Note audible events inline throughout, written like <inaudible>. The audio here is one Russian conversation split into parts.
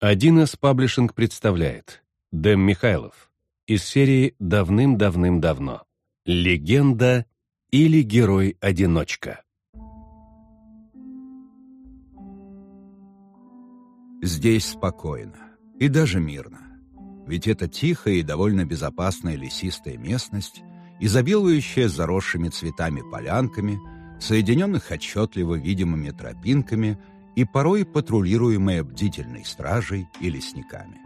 Один из паблишинг представляет Дэм Михайлов из серии «Давным-давным-давно. Легенда или герой-одиночка». Здесь спокойно и даже мирно. Ведь это тихая и довольно безопасная лесистая местность, изобилующая заросшими цветами полянками, соединенных отчетливо видимыми тропинками – и порой патрулируемая бдительной стражей и лесниками.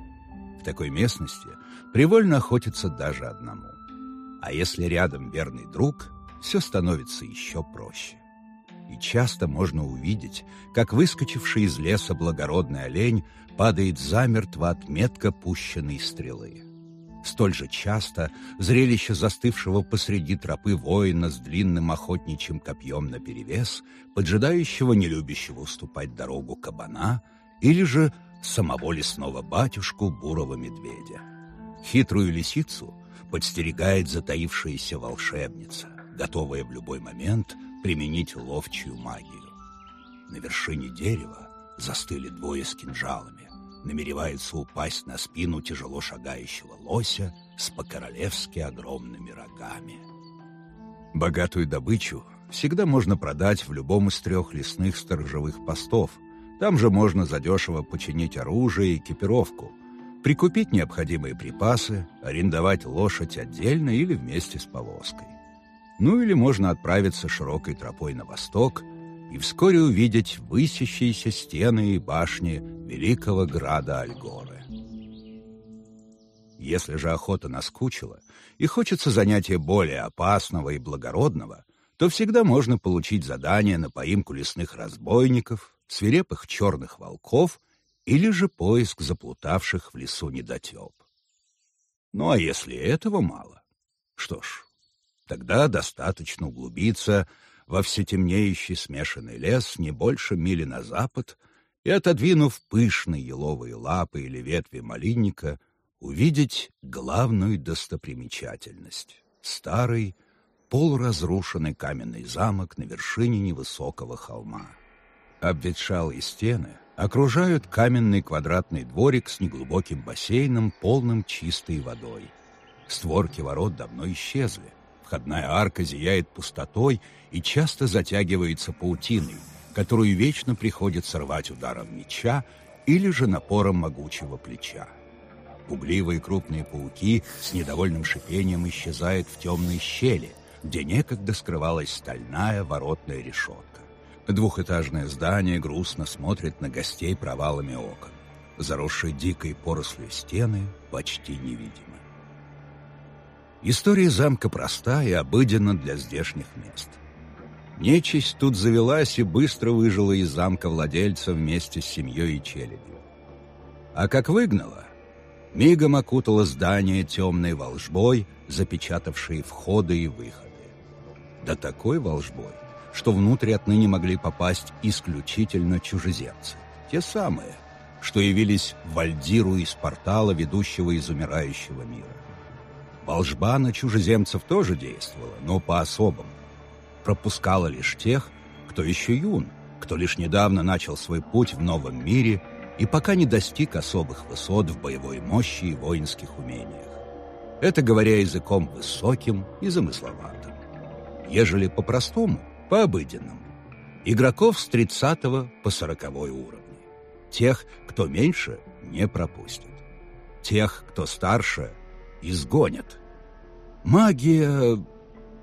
В такой местности привольно охотиться даже одному. А если рядом верный друг, все становится еще проще. И часто можно увидеть, как выскочивший из леса благородный олень падает замертво от метко пущенной стрелы. Столь же часто зрелище застывшего посреди тропы воина с длинным охотничьим копьем наперевес, поджидающего нелюбящего уступать дорогу кабана, или же самого лесного батюшку бурого медведя. Хитрую лисицу подстерегает затаившаяся волшебница, готовая в любой момент применить ловчую магию. На вершине дерева застыли двое с кинжалами намеревается упасть на спину тяжело шагающего лося с по-королевски огромными рогами. Богатую добычу всегда можно продать в любом из трех лесных сторожевых постов. Там же можно задешево починить оружие и экипировку, прикупить необходимые припасы, арендовать лошадь отдельно или вместе с повозкой. Ну или можно отправиться широкой тропой на восток – и вскоре увидеть высящиеся стены и башни великого града Альгоры. Если же охота наскучила и хочется занятия более опасного и благородного, то всегда можно получить задание на поимку лесных разбойников, свирепых черных волков или же поиск заплутавших в лесу недотеп. Ну а если этого мало? Что ж, тогда достаточно углубиться во все темнеющий смешанный лес не больше мили на запад и, отодвинув пышные еловые лапы или ветви малинника, увидеть главную достопримечательность — старый, полуразрушенный каменный замок на вершине невысокого холма. Обветшалые стены окружают каменный квадратный дворик с неглубоким бассейном, полным чистой водой. Створки ворот давно исчезли, Входная арка зияет пустотой и часто затягивается паутиной, которую вечно приходится рвать ударом меча или же напором могучего плеча. Пугливые крупные пауки с недовольным шипением исчезают в темной щели, где некогда скрывалась стальная воротная решетка. Двухэтажное здание грустно смотрит на гостей провалами окон. Заросшие дикой порослью стены почти невидимы. История замка проста и обыденна для здешних мест. Нечисть тут завелась и быстро выжила из замка владельца вместе с семьей и челядью. А как выгнала, мигом окутала здание темной волжбой, запечатавшей входы и выходы. Да такой волжбой, что внутрь отныне могли попасть исключительно чужеземцы. Те самые, что явились Вальдиру из портала, ведущего из умирающего мира. Волжба на чужеземцев тоже действовала, но по-особому. Пропускала лишь тех, кто еще юн, кто лишь недавно начал свой путь в новом мире и пока не достиг особых высот в боевой мощи и воинских умениях. Это говоря языком высоким и замысловатым. Ежели по-простому, по-обыденному. Игроков с 30 по 40 уровни. Тех, кто меньше, не пропустят. Тех, кто старше, изгонят. Магия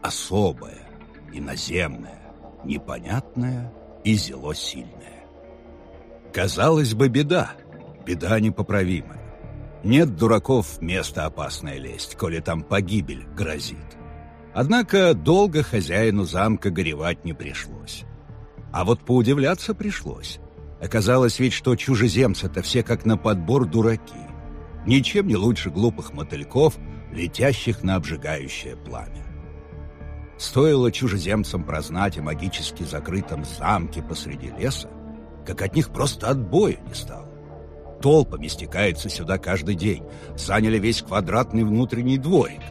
особая, иноземная, непонятная и зело сильная. Казалось бы, беда, беда непоправимая. Нет дураков место опасное лезть, коли там погибель грозит. Однако долго хозяину замка горевать не пришлось. А вот поудивляться пришлось. Оказалось ведь, что чужеземцы-то все как на подбор дураки. Ничем не лучше глупых мотыльков — летящих на обжигающее пламя. Стоило чужеземцам прознать о магически закрытом замке посреди леса, как от них просто отбоя не стало. Толпами стекается сюда каждый день, заняли весь квадратный внутренний дворик.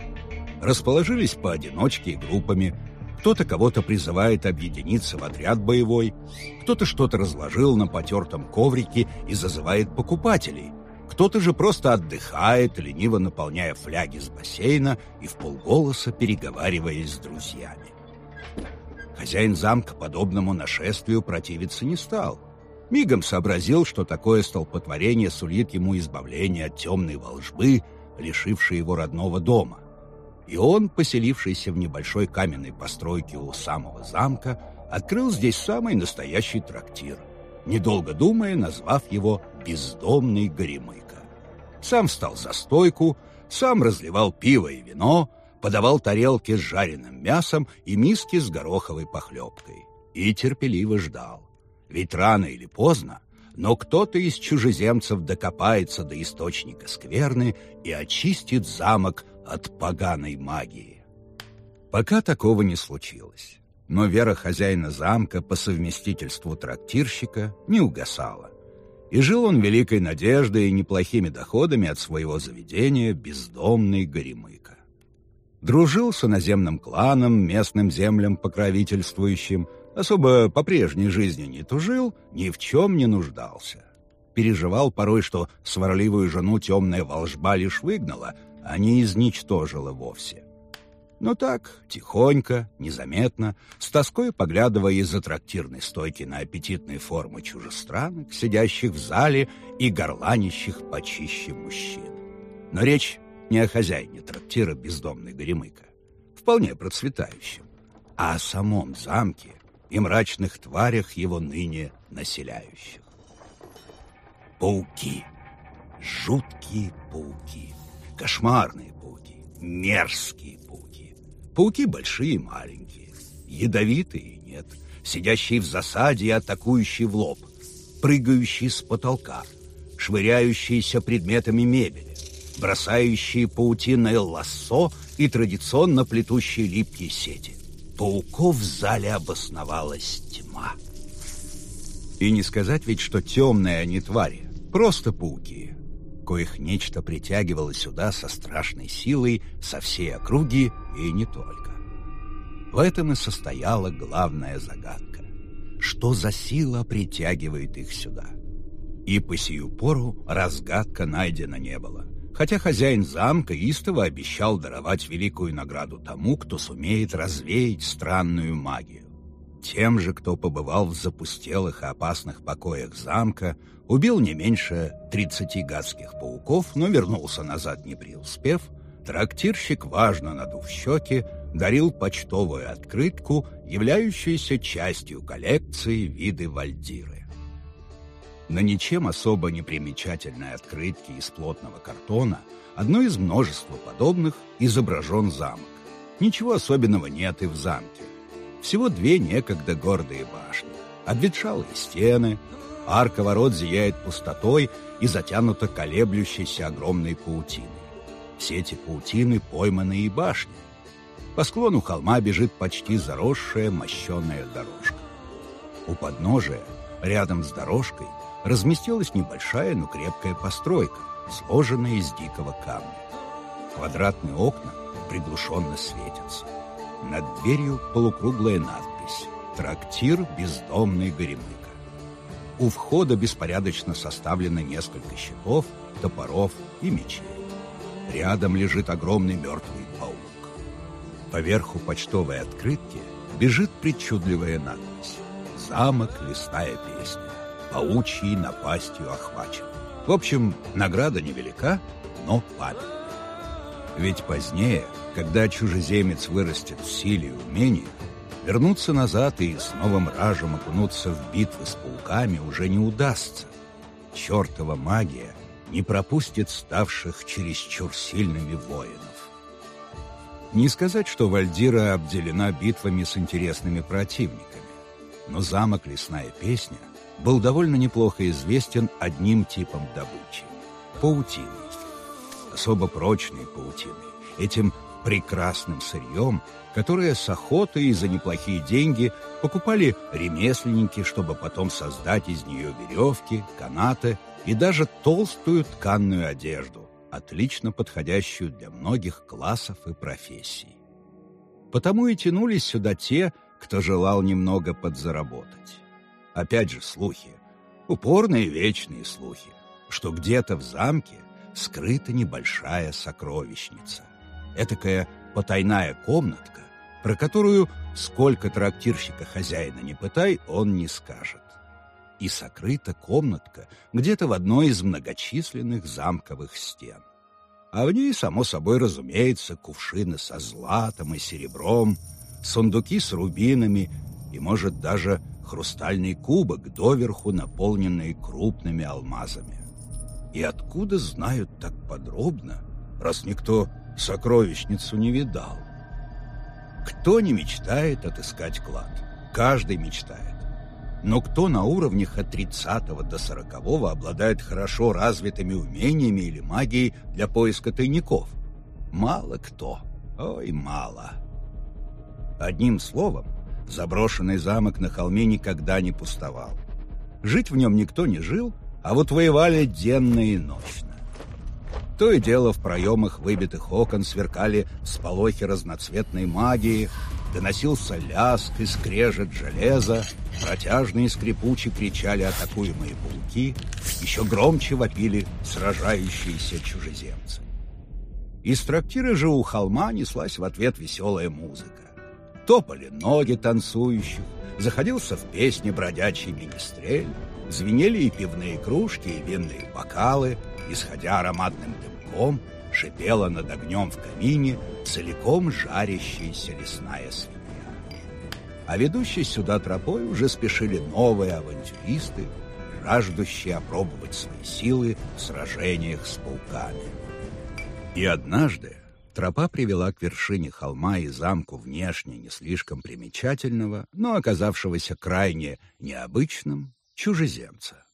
Расположились поодиночке и группами, Кто-то кого-то призывает объединиться в отряд боевой, кто-то что-то разложил на потертом коврике и зазывает покупателей, кто-то же просто отдыхает, лениво наполняя фляги с бассейна и в полголоса переговариваясь с друзьями. Хозяин замка подобному нашествию противиться не стал. Мигом сообразил, что такое столпотворение сулит ему избавление от темной волжбы, лишившей его родного дома. И он, поселившийся в небольшой каменной постройке у самого замка, открыл здесь самый настоящий трактир, недолго думая, назвав его «Бездомный Горемыка». Сам встал за стойку, сам разливал пиво и вино, подавал тарелки с жареным мясом и миски с гороховой похлебкой. И терпеливо ждал. Ведь рано или поздно, но кто-то из чужеземцев докопается до источника скверны и очистит замок от поганой магии. Пока такого не случилось. Но вера хозяина замка по совместительству трактирщика не угасала. И жил он великой надеждой и неплохими доходами от своего заведения бездомный горемыка. Дружил с иноземным кланом, местным землям покровительствующим, особо по прежней жизни не тужил, ни в чем не нуждался. Переживал порой, что сварливую жену темная волжба лишь выгнала, а не изничтожила вовсе. Но так, тихонько, незаметно, с тоской поглядывая из-за трактирной стойки на аппетитные формы чужестранок, сидящих в зале и горланищих почище мужчин. Но речь не о хозяине трактира бездомный Горемыка, вполне процветающем, а о самом замке и мрачных тварях его ныне населяющих. Пауки. Жуткие пауки. Кошмарные пауки. Мерзкие пауки. Большие и маленькие. Ядовитые и нет. Сидящие в засаде и атакующие в лоб. Прыгающие с потолка. Швыряющиеся предметами мебели. Бросающие паутиное лассо и традиционно плетущие липкие сети пауков в зале обосновалась тьма. И не сказать ведь, что темные они твари, просто пауки, коих нечто притягивало сюда со страшной силой со всей округи и не только. В этом и состояла главная загадка. Что за сила притягивает их сюда? И по сию пору разгадка найдена не было хотя хозяин замка истово обещал даровать великую награду тому, кто сумеет развеять странную магию. Тем же, кто побывал в запустелых и опасных покоях замка, убил не меньше тридцати гадских пауков, но вернулся назад не преуспев, трактирщик, важно надув щеки, дарил почтовую открытку, являющуюся частью коллекции виды вальдиры. На ничем особо не примечательной открытке из плотного картона, одной из множества подобных, изображен замок. Ничего особенного нет и в замке. Всего две некогда гордые башни, обветшалые стены, арка ворот зияет пустотой и затянута колеблющейся огромной паутиной. Все эти паутины пойманы и башни. По склону холма бежит почти заросшая мощеная дорожка. У подножия, рядом с дорожкой, разместилась небольшая, но крепкая постройка, сложенная из дикого камня. Квадратные окна приглушенно светятся. Над дверью полукруглая надпись «Трактир бездомный горемыка». У входа беспорядочно составлено несколько щитов, топоров и мечей. Рядом лежит огромный мертвый паук. Поверху почтовой открытки бежит причудливая надпись «Замок, лесная песня» паучьей напастью охвачен. В общем, награда невелика, но памятная. Ведь позднее, когда чужеземец вырастет в силе и умении, вернуться назад и с новым ражем окунуться в битвы с пауками уже не удастся. Чертова магия не пропустит ставших чересчур сильными воинов. Не сказать, что Вальдира обделена битвами с интересными противниками, но замок «Лесная песня» был довольно неплохо известен одним типом добычи – паутиной. Особо прочной паутиной, этим прекрасным сырьем, которое с охотой и за неплохие деньги покупали ремесленники, чтобы потом создать из нее веревки, канаты и даже толстую тканную одежду, отлично подходящую для многих классов и профессий. Потому и тянулись сюда те, кто желал немного подзаработать. Опять же слухи, упорные вечные слухи, что где-то в замке скрыта небольшая сокровищница. Этакая потайная комнатка, про которую сколько трактирщика хозяина не пытай, он не скажет. И сокрыта комнатка где-то в одной из многочисленных замковых стен. А в ней, само собой разумеется, кувшины со златом и серебром, сундуки с рубинами и, может, даже хрустальный кубок, доверху наполненный крупными алмазами. И откуда знают так подробно, раз никто сокровищницу не видал? Кто не мечтает отыскать клад? Каждый мечтает. Но кто на уровнях от 30 до 40 обладает хорошо развитыми умениями или магией для поиска тайников? Мало кто. Ой, мало. Одним словом, заброшенный замок на холме никогда не пустовал. Жить в нем никто не жил, а вот воевали денно и ночно. То и дело в проемах выбитых окон сверкали сполохи разноцветной магии, доносился ляск и скрежет железа, протяжные скрипучи кричали атакуемые пауки, еще громче вопили сражающиеся чужеземцы. Из трактира же у холма неслась в ответ веселая музыка. Топали ноги танцующих, заходился в песни бродячий министрель, звенели и пивные кружки, и винные бокалы, исходя ароматным дымком, шипела над огнем в камине целиком жарящаяся лесная свинья. А ведущие сюда тропой уже спешили новые авантюристы, жаждущие опробовать свои силы в сражениях с пауками. И однажды тропа привела к вершине холма и замку внешне не слишком примечательного, но оказавшегося крайне необычным чужеземца.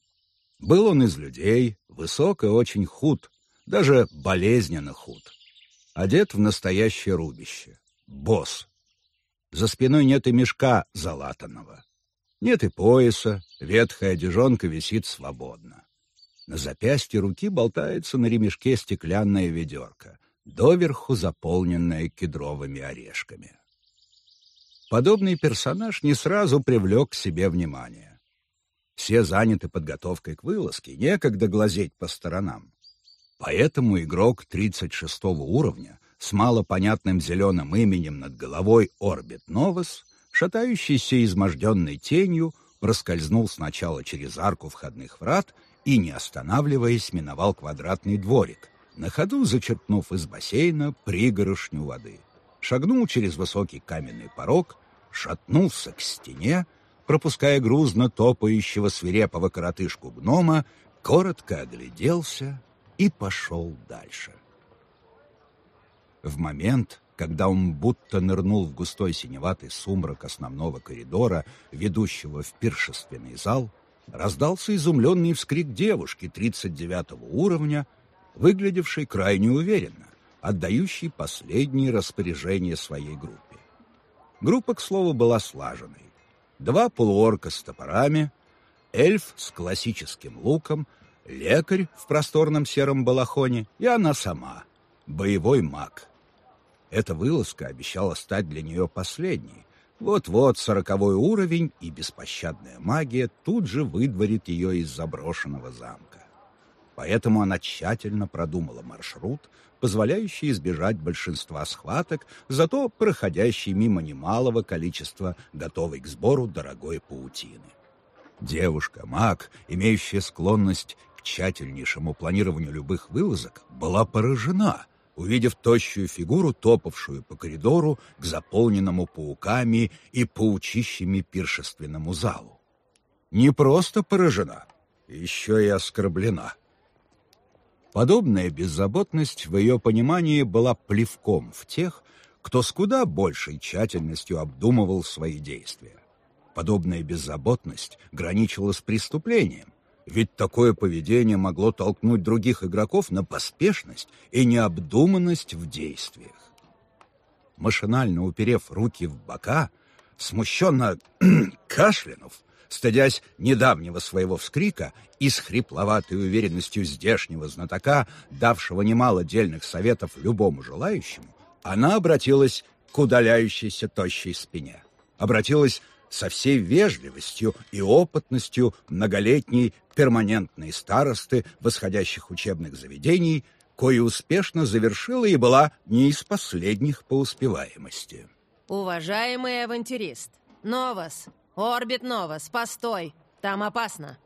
Был он из людей, высок и очень худ, даже болезненно худ. Одет в настоящее рубище. Босс. За спиной нет и мешка залатанного. Нет и пояса, ветхая одежонка висит свободно. На запястье руки болтается на ремешке стеклянная ведерко, доверху заполненная кедровыми орешками. Подобный персонаж не сразу привлек к себе внимание. Все заняты подготовкой к вылазке, некогда глазеть по сторонам. Поэтому игрок 36 уровня с малопонятным зеленым именем над головой Орбит Новос, шатающийся изможденной тенью, проскользнул сначала через арку входных врат и, не останавливаясь, миновал квадратный дворик, на ходу зачерпнув из бассейна пригоршню воды. Шагнул через высокий каменный порог, шатнулся к стене, пропуская грузно топающего свирепого коротышку гнома, коротко огляделся и пошел дальше. В момент, когда он будто нырнул в густой синеватый сумрак основного коридора, ведущего в пиршественный зал, раздался изумленный вскрик девушки 39 уровня, выглядевшей крайне уверенно, отдающей последние распоряжения своей группе. Группа, к слову, была слаженной два полуорка с топорами, эльф с классическим луком, лекарь в просторном сером балахоне и она сама, боевой маг. Эта вылазка обещала стать для нее последней. Вот-вот сороковой уровень и беспощадная магия тут же выдворит ее из заброшенного замка. Поэтому она тщательно продумала маршрут, позволяющий избежать большинства схваток, зато проходящий мимо немалого количества готовой к сбору дорогой паутины. Девушка-маг, имеющая склонность к тщательнейшему планированию любых вылазок, была поражена, увидев тощую фигуру, топавшую по коридору к заполненному пауками и паучищами пиршественному залу. Не просто поражена, еще и оскорблена — Подобная беззаботность в ее понимании была плевком в тех, кто с куда большей тщательностью обдумывал свои действия. Подобная беззаботность граничила с преступлением, ведь такое поведение могло толкнуть других игроков на поспешность и необдуманность в действиях. Машинально уперев руки в бока, смущенно <clears throat> кашлянув, стыдясь недавнего своего вскрика и с хрипловатой уверенностью здешнего знатока, давшего немало дельных советов любому желающему, она обратилась к удаляющейся тощей спине. Обратилась со всей вежливостью и опытностью многолетней перманентной старосты восходящих учебных заведений, кое успешно завершила и была не из последних по успеваемости. Уважаемый авантюрист, Новос, Орбит Новос, постой, там опасно.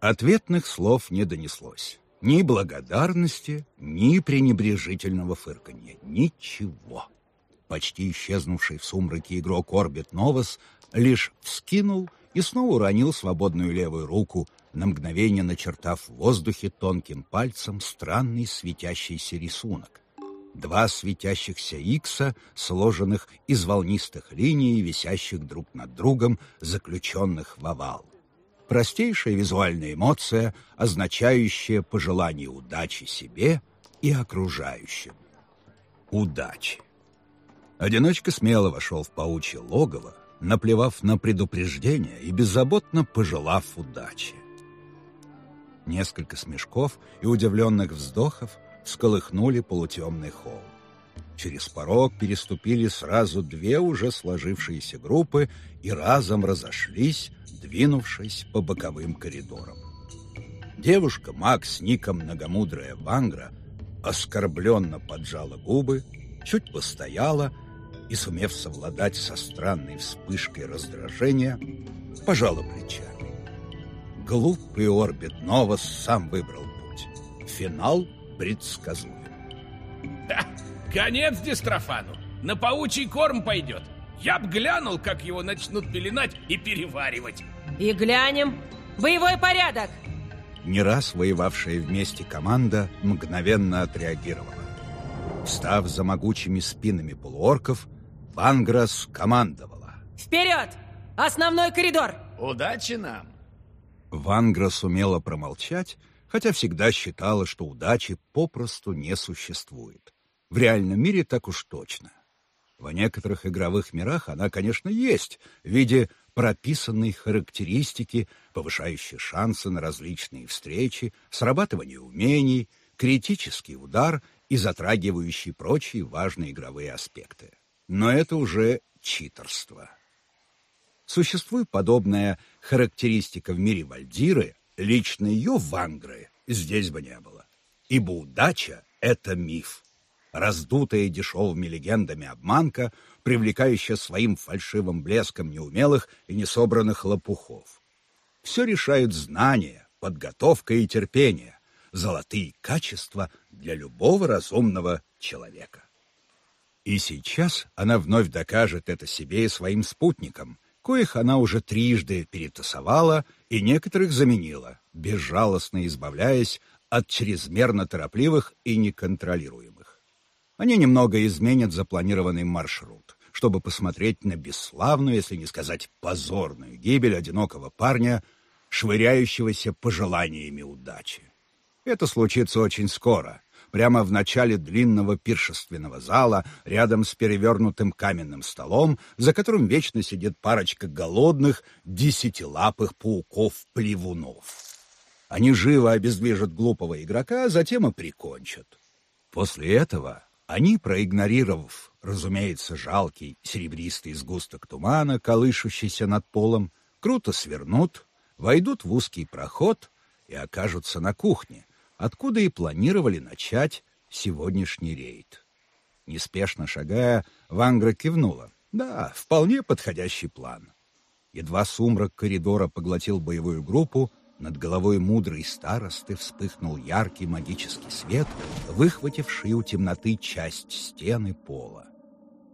Ответных слов не донеслось. Ни благодарности, ни пренебрежительного фырканья. Ничего. Почти исчезнувший в сумраке игрок Орбит Новос лишь вскинул и снова уронил свободную левую руку, на мгновение начертав в воздухе тонким пальцем странный светящийся рисунок. Два светящихся икса, сложенных из волнистых линий, висящих друг над другом, заключенных в овал. Простейшая визуальная эмоция, означающая пожелание удачи себе и окружающим. Удачи. Одиночка смело вошел в паучье логово, наплевав на предупреждение и беззаботно пожелав удачи. Несколько смешков и удивленных вздохов всколыхнули полутемный холл. Через порог переступили сразу две уже сложившиеся группы и разом разошлись, двинувшись по боковым коридорам. Девушка Макс с ником Многомудрая Вангра оскорбленно поджала губы, чуть постояла и, сумев совладать со странной вспышкой раздражения, пожала плечами. Глупый орбит Новос сам выбрал путь. Финал предсказуем. Да, конец Дистрофану. На паучий корм пойдет. Я б глянул, как его начнут пеленать и переваривать. И глянем. Боевой порядок! Не раз воевавшая вместе команда мгновенно отреагировала. Встав за могучими спинами полуорков, Ванграс командовала. Вперед! Основной коридор! Удачи нам! Вангра сумела промолчать, хотя всегда считала, что удачи попросту не существует. В реальном мире так уж точно. В некоторых игровых мирах она, конечно, есть, в виде прописанной характеристики, повышающей шансы на различные встречи, срабатывание умений, критический удар и затрагивающий прочие важные игровые аспекты но это уже читерство. Существует подобная характеристика в мире Вальдиры, лично ее Вангры здесь бы не было. Ибо удача — это миф. Раздутая дешевыми легендами обманка, привлекающая своим фальшивым блеском неумелых и несобранных лопухов. Все решают знания, подготовка и терпение, золотые качества для любого разумного человека. И сейчас она вновь докажет это себе и своим спутникам, коих она уже трижды перетасовала и некоторых заменила, безжалостно избавляясь от чрезмерно торопливых и неконтролируемых. Они немного изменят запланированный маршрут, чтобы посмотреть на бесславную, если не сказать позорную гибель одинокого парня, швыряющегося пожеланиями удачи. Это случится очень скоро — прямо в начале длинного пиршественного зала, рядом с перевернутым каменным столом, за которым вечно сидит парочка голодных, десятилапых пауков-плевунов. Они живо обездвижат глупого игрока, а затем и прикончат. После этого они, проигнорировав, разумеется, жалкий серебристый сгусток тумана, колышущийся над полом, круто свернут, войдут в узкий проход и окажутся на кухне, откуда и планировали начать сегодняшний рейд. Неспешно шагая, Вангра кивнула. Да, вполне подходящий план. Едва сумрак коридора поглотил боевую группу, над головой мудрой старосты вспыхнул яркий магический свет, выхвативший у темноты часть стены пола.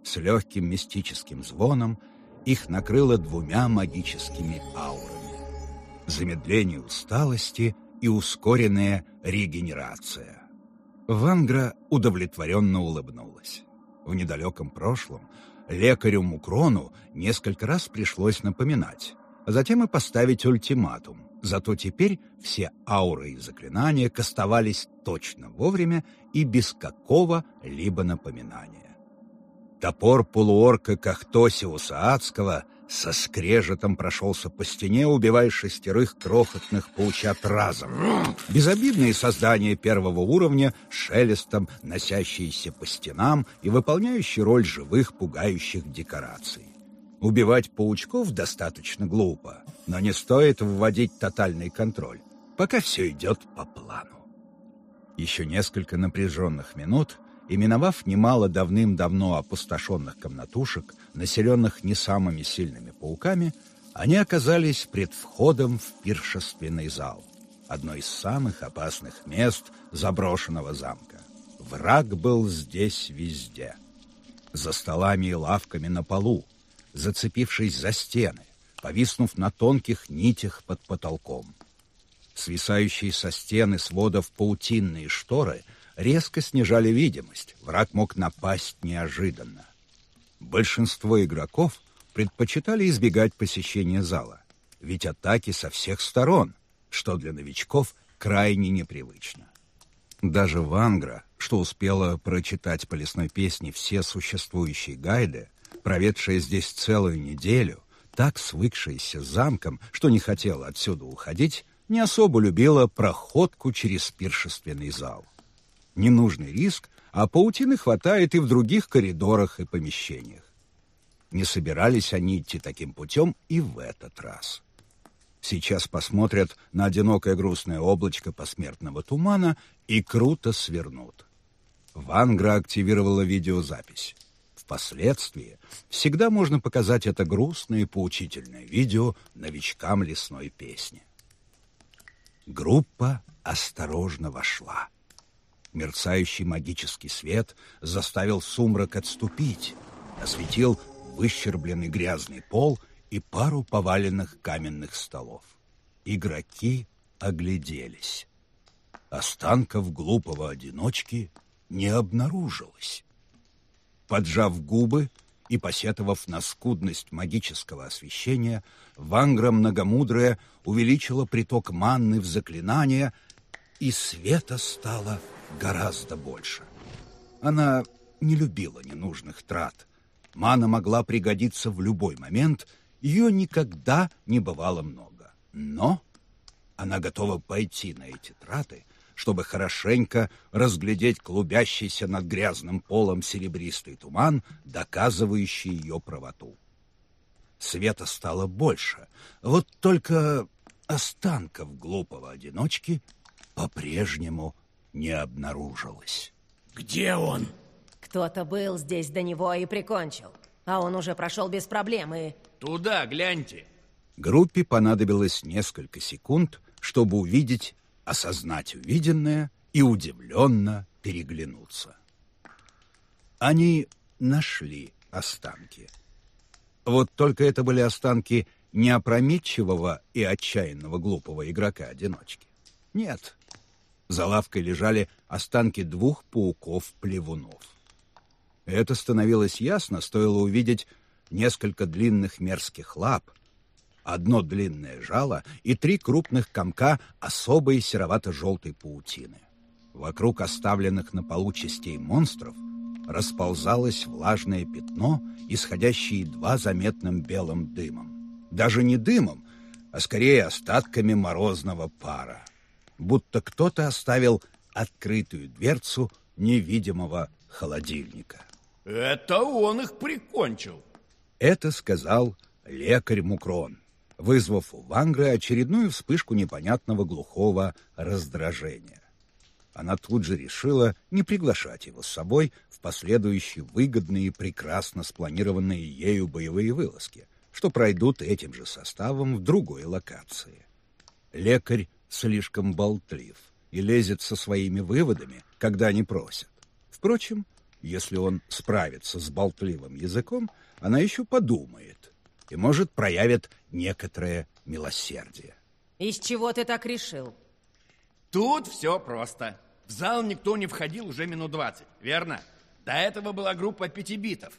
С легким мистическим звоном их накрыло двумя магическими аурами. Замедление усталости — и ускоренная регенерация. Вангра удовлетворенно улыбнулась. В недалеком прошлом лекарю Мукрону несколько раз пришлось напоминать, а затем и поставить ультиматум. Зато теперь все ауры и заклинания кастовались точно вовремя и без какого-либо напоминания. Топор полуорка Кахтосиуса Адского со скрежетом прошелся по стене, убивая шестерых крохотных паучат разом. Безобидные создания первого уровня, шелестом носящиеся по стенам и выполняющие роль живых пугающих декораций. Убивать паучков достаточно глупо, но не стоит вводить тотальный контроль, пока все идет по плану. Еще несколько напряженных минут, и миновав немало давным-давно опустошенных комнатушек, населенных не самыми сильными пауками, они оказались пред входом в пиршественный зал, одно из самых опасных мест заброшенного замка. Враг был здесь везде. За столами и лавками на полу, зацепившись за стены, повиснув на тонких нитях под потолком. Свисающие со стены сводов паутинные шторы резко снижали видимость, враг мог напасть неожиданно. Большинство игроков предпочитали избегать посещения зала, ведь атаки со всех сторон, что для новичков крайне непривычно. Даже Вангра, что успела прочитать по лесной песне все существующие гайды, проведшая здесь целую неделю, так свыкшаяся с замком, что не хотела отсюда уходить, не особо любила проходку через пиршественный зал. Ненужный риск, а паутины хватает и в других коридорах и помещениях. Не собирались они идти таким путем и в этот раз. Сейчас посмотрят на одинокое грустное облачко посмертного тумана и круто свернут. Вангра активировала видеозапись. Впоследствии всегда можно показать это грустное и поучительное видео новичкам лесной песни. Группа осторожно вошла. Мерцающий магический свет заставил сумрак отступить, осветил выщербленный грязный пол и пару поваленных каменных столов. Игроки огляделись. Останков глупого одиночки не обнаружилось. Поджав губы и посетовав на скудность магического освещения, Вангра Многомудрая увеличила приток манны в заклинание, и света стало гораздо больше. Она не любила ненужных трат. Мана могла пригодиться в любой момент, ее никогда не бывало много. Но она готова пойти на эти траты — чтобы хорошенько разглядеть клубящийся над грязным полом серебристый туман, доказывающий ее правоту. Света стало больше, вот только останков глупого одиночки по-прежнему не обнаружилось. Где он? Кто-то был здесь до него и прикончил. А он уже прошел без проблем и... Туда, гляньте. Группе понадобилось несколько секунд, чтобы увидеть осознать увиденное и удивленно переглянуться. Они нашли останки. Вот только это были останки не опрометчивого и отчаянного глупого игрока-одиночки. Нет. За лавкой лежали останки двух пауков-плевунов. Это становилось ясно, стоило увидеть несколько длинных мерзких лап, одно длинное жало и три крупных комка особой серовато-желтой паутины. Вокруг оставленных на полу частей монстров расползалось влажное пятно, исходящее едва заметным белым дымом. Даже не дымом, а скорее остатками морозного пара. Будто кто-то оставил открытую дверцу невидимого холодильника. Это он их прикончил. Это сказал лекарь Мукрон вызвав у Вангры очередную вспышку непонятного глухого раздражения. Она тут же решила не приглашать его с собой в последующие выгодные и прекрасно спланированные ею боевые вылазки, что пройдут этим же составом в другой локации. Лекарь слишком болтлив и лезет со своими выводами, когда они просят. Впрочем, если он справится с болтливым языком, она еще подумает и, может, проявит некоторое милосердие. Из чего ты так решил? Тут все просто. В зал никто не входил уже минут двадцать, верно? До этого была группа пятибитов.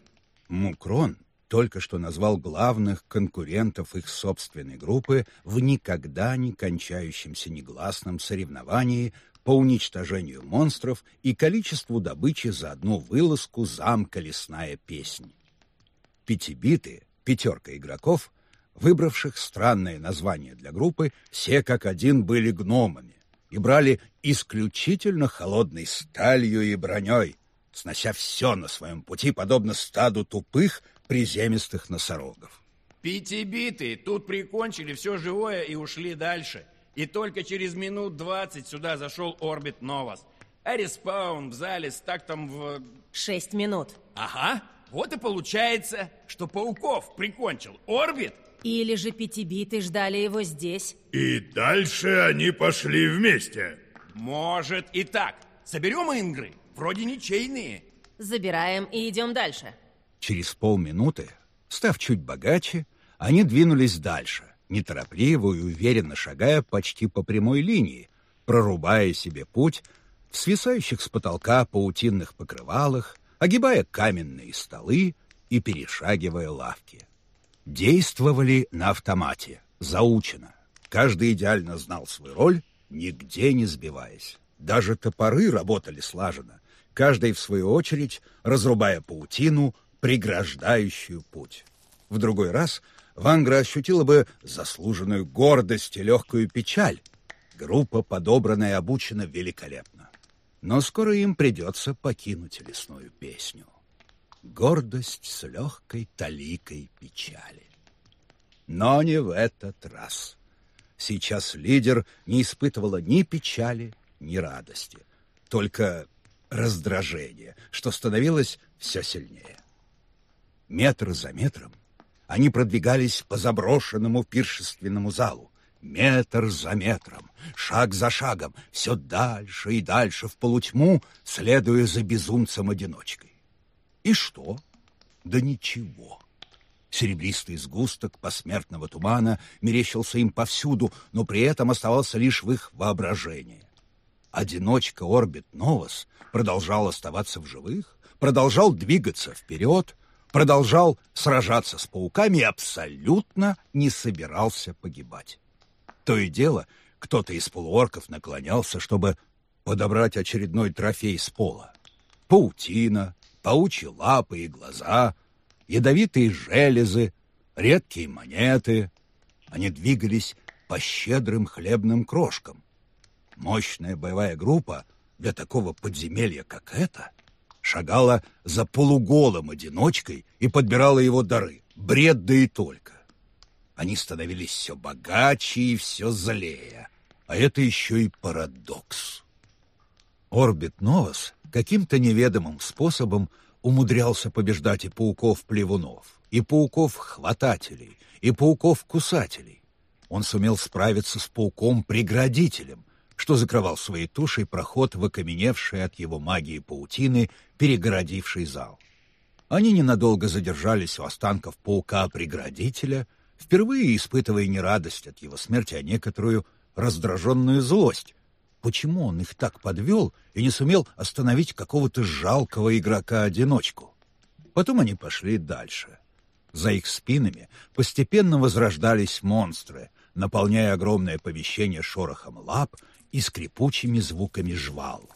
Мукрон только что назвал главных конкурентов их собственной группы в никогда не кончающемся негласном соревновании по уничтожению монстров и количеству добычи за одну вылазку замка «Лесная песнь». Пятибиты пятерка игроков, выбравших странное название для группы, все как один были гномами и брали исключительно холодной сталью и броней, снося все на своем пути, подобно стаду тупых приземистых носорогов. Пятибиты тут прикончили все живое и ушли дальше. И только через минут двадцать сюда зашел Орбит Новос. А респаун в зале с тактом в... Шесть минут. Ага, вот и получается, что Пауков прикончил Орбит. Или же пятибиты ждали его здесь. И дальше они пошли вместе. Может и так. Соберем ингры, вроде ничейные. Забираем и идем дальше. Через полминуты, став чуть богаче, они двинулись дальше, неторопливо и уверенно шагая почти по прямой линии, прорубая себе путь в свисающих с потолка паутинных покрывалах, огибая каменные столы и перешагивая лавки. Действовали на автомате, заучено. Каждый идеально знал свою роль, нигде не сбиваясь. Даже топоры работали слаженно, каждый, в свою очередь, разрубая паутину, преграждающую путь. В другой раз Вангра ощутила бы заслуженную гордость и легкую печаль. Группа, подобранная и обучена великолепно. Но скоро им придется покинуть лесную песню. Гордость с легкой таликой печали. Но не в этот раз. Сейчас лидер не испытывала ни печали, ни радости, только раздражение, что становилось все сильнее. Метр за метром они продвигались по заброшенному пиршественному залу. Метр за метром, шаг за шагом, все дальше и дальше в полутьму, следуя за безумцем-одиночкой. И что? Да ничего. Серебристый сгусток посмертного тумана мерещился им повсюду, но при этом оставался лишь в их воображении. Одиночка Орбит Новос продолжал оставаться в живых, продолжал двигаться вперед, продолжал сражаться с пауками и абсолютно не собирался погибать. То и дело, кто-то из полуорков наклонялся, чтобы подобрать очередной трофей с пола. Паутина, паучьи лапы и глаза, ядовитые железы, редкие монеты. Они двигались по щедрым хлебным крошкам. Мощная боевая группа для такого подземелья, как это — шагала за полуголым одиночкой и подбирала его дары. Бред да и только. Они становились все богаче и все злее. А это еще и парадокс. Орбит Новос каким-то неведомым способом умудрялся побеждать и пауков-плевунов, и пауков-хватателей, и пауков-кусателей. Он сумел справиться с пауком-преградителем, что закрывал своей тушей проход в окаменевший от его магии паутины, перегородивший зал. Они ненадолго задержались у останков паука-преградителя, впервые испытывая не радость от его смерти, а некоторую раздраженную злость. Почему он их так подвел и не сумел остановить какого-то жалкого игрока-одиночку? Потом они пошли дальше. За их спинами постепенно возрождались монстры, наполняя огромное помещение шорохом лап и скрипучими звуками жвал.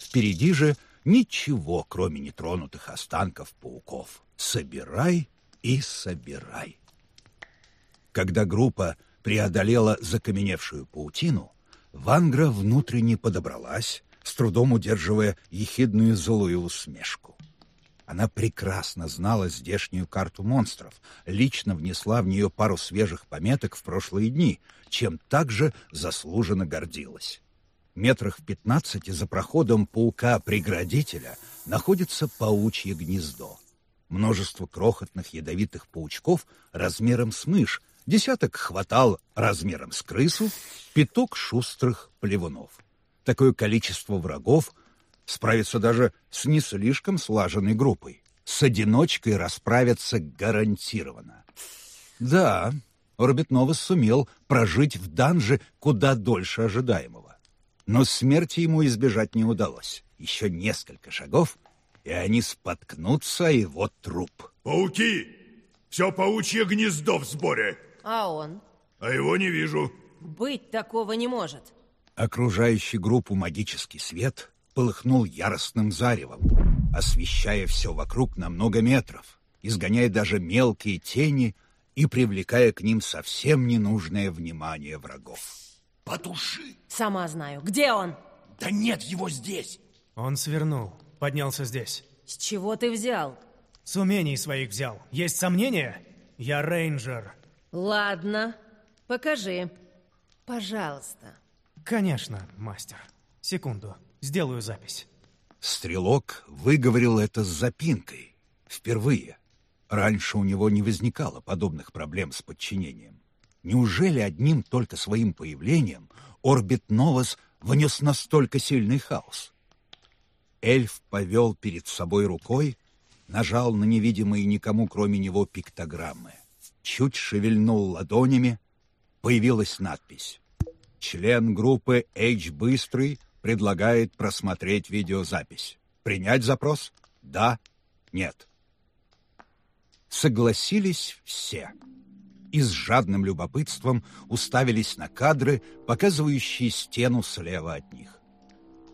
Впереди же ничего, кроме нетронутых останков пауков. Собирай и собирай. Когда группа преодолела закаменевшую паутину, Вангра внутренне подобралась, с трудом удерживая ехидную злую усмешку. Она прекрасно знала здешнюю карту монстров, лично внесла в нее пару свежих пометок в прошлые дни, чем также заслуженно гордилась. Метрах в пятнадцати за проходом паука-преградителя находится паучье гнездо. Множество крохотных ядовитых паучков размером с мышь, десяток хватал размером с крысу, пяток шустрых плевунов. Такое количество врагов справиться даже с не слишком слаженной группой. С одиночкой расправиться гарантированно. Да, Орбит Новос сумел прожить в данже куда дольше ожидаемого. Но смерти ему избежать не удалось. Еще несколько шагов, и они споткнутся, и вот труп. Пауки! Все паучье гнездо в сборе. А он? А его не вижу. Быть такого не может. Окружающий группу магический свет полыхнул яростным заревом, освещая все вокруг на много метров. изгоняя даже мелкие тени и привлекая к ним совсем ненужное внимание врагов. Потуши! Сама знаю. Где он? Да нет его здесь! Он свернул, поднялся здесь. С чего ты взял? С умений своих взял. Есть сомнения? Я рейнджер. Ладно, покажи. Пожалуйста. Конечно, мастер. Секунду, сделаю запись. Стрелок выговорил это с запинкой. Впервые. Раньше у него не возникало подобных проблем с подчинением. Неужели одним только своим появлением Орбит Новос внес настолько сильный хаос? Эльф повел перед собой рукой, нажал на невидимые никому, кроме него, пиктограммы. Чуть шевельнул ладонями, появилась надпись. Член группы H Быстрый предлагает просмотреть видеозапись. Принять запрос? Да? Нет? Согласились все. И с жадным любопытством уставились на кадры, показывающие стену слева от них.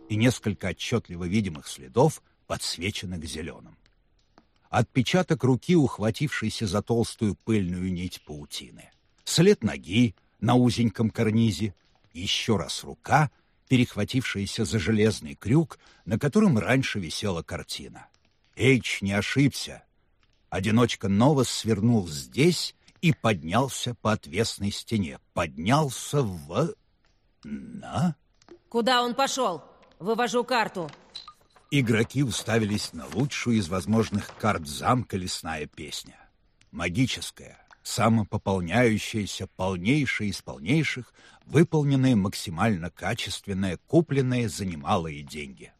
И несколько отчетливо видимых следов подсвеченных зеленым. Отпечаток руки, ухватившейся за толстую пыльную нить паутины. След ноги на узеньком карнизе. Еще раз рука, перехватившаяся за железный крюк, на котором раньше висела картина. Эйч не ошибся. Одиночка Новос свернул здесь и поднялся по отвесной стене. Поднялся в... на... Куда он пошел? Вывожу карту. Игроки уставились на лучшую из возможных карт замка «Лесная песня». Магическая, самопополняющаяся, полнейшая из полнейших, выполненная максимально качественная, купленная за немалые деньги.